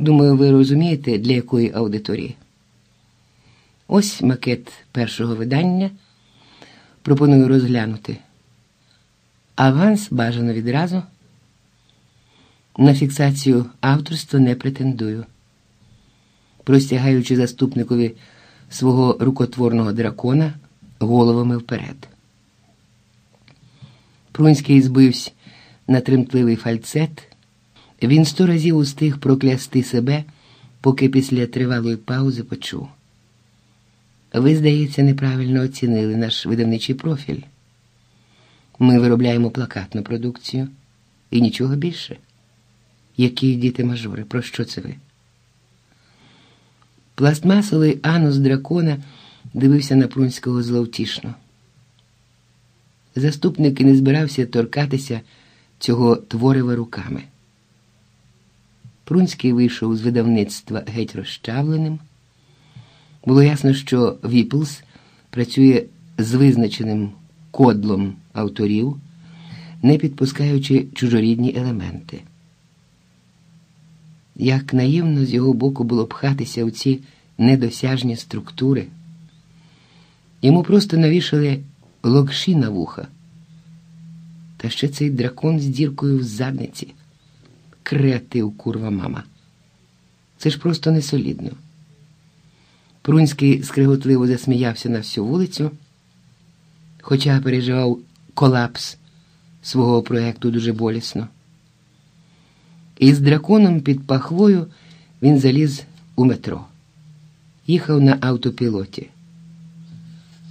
Думаю, ви розумієте, для якої аудиторії. Ось макет першого видання. Пропоную розглянути. Аванс бажано відразу. На фіксацію авторства не претендую. Простягаючи заступникові свого рукотворного дракона головами вперед. Прунський збився на тремтливий фальцет. Він сто разів устиг проклясти себе, поки після тривалої паузи почув. Ви, здається, неправильно оцінили наш видавничий профіль. Ми виробляємо плакатну продукцію і нічого більше. Які діти мажори, про що це ви? Пластмасовий анус дракона дивився на Прунського зловтішно. Заступник і не збирався торкатися цього творива руками. Прунський вийшов з видавництва геть розчавленим. Було ясно, що Віплс працює з визначеним кодлом авторів, не підпускаючи чужорідні елементи. Як наївно з його боку було пхатися у ці недосяжні структури. Йому просто навішали локші на вуха. Та ще цей дракон з діркою в задниці. Креатив, курва мама. Це ж просто несолідно. Прунський скриготливо засміявся на всю вулицю, хоча переживав колапс свого проєкту дуже болісно. І з драконом під пахвою він заліз у метро, їхав на автопілоті.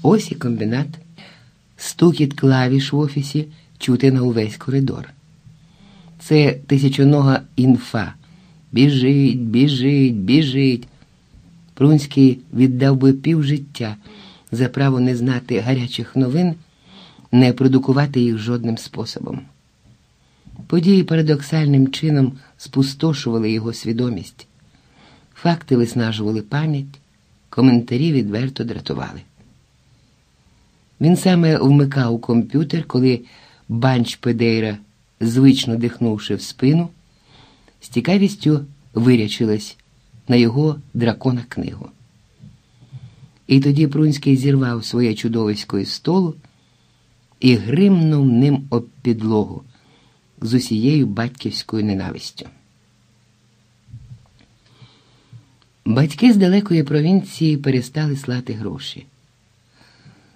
Ось і комбінат, стукіт клавіш в офісі чути на увесь коридор. Це тисячонога інфа. Біжить, біжить, біжить. Прунський віддав би пів життя за право не знати гарячих новин, не продукувати їх жодним способом. Події парадоксальним чином спустошували його свідомість, факти виснажували пам'ять, коментарі відверто дратували. Він саме вмикав комп'ютер, коли банч Педейра, звично дихнувши в спину, з цікавістю вирячилась на його дракона книгу. І тоді Прунський зірвав своє чудовисько із столу і гримнув ним об підлогу з усією батьківською ненавистю. Батьки з далекої провінції перестали слати гроші.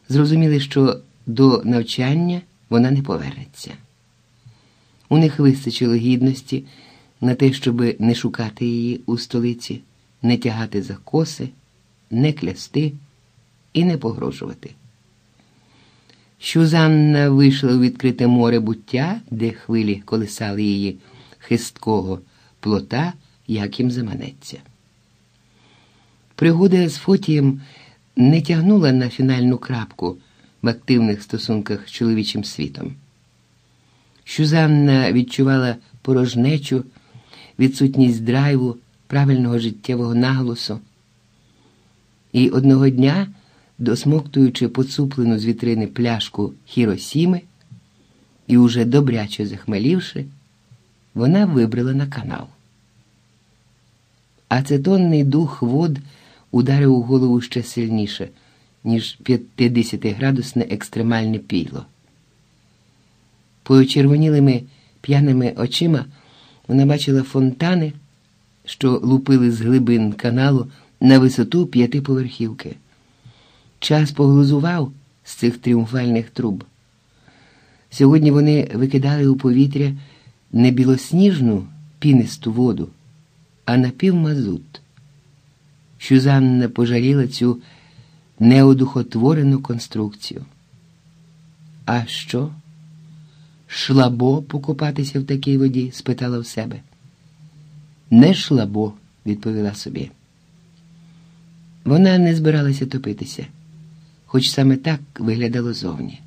Зрозуміли, що до навчання вона не повернеться. У них вистачило гідності на те, щоб не шукати її у столиці, не тягати за коси, не клясти і не погрожувати. Щузанна вийшла у відкрите море буття, де хвилі колисали її хисткого плота, як їм заманеться. Пригода з Фотієм не тягнула на фінальну крапку в активних стосунках з чоловічим світом. Щузанна відчувала порожнечу, відсутність драйву, правильного життєвого наголосу. І одного дня, досмоктуючи поцуплену з вітрини пляшку Хіросіми і уже добряче захмелівши, вона вибрала на канал. Ацетонний дух вод ударив у голову ще сильніше, ніж 50-градусне екстремальне піло. Почервонілими п'яними очима вона бачила фонтани, що лупили з глибин каналу на висоту п'ятиповерхівки. Час поглузував з цих тріумфальних труб. Сьогодні вони викидали у повітря не білосніжну пінисту воду, а напівмазут. Щузанна пожаліла цю неодухотворену конструкцію. А що? Шлабо покупатися в такій воді? спитала в себе. Не шлабо, відповіла собі. Вона не збиралася топитися, хоч саме так виглядало зовні.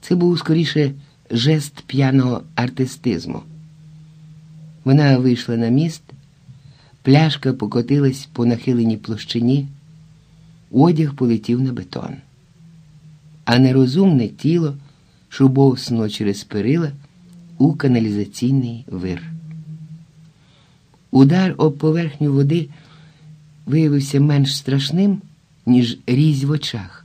Це був скоріше жест п'яного артистизму. Вона вийшла на міст, пляшка покотилась по нахиленій площині, одяг полетів на бетон, а нерозумне тіло шубовснуло через перила у каналізаційний вир. Удар об поверхню води виявився менш страшним, ніж різь в очах.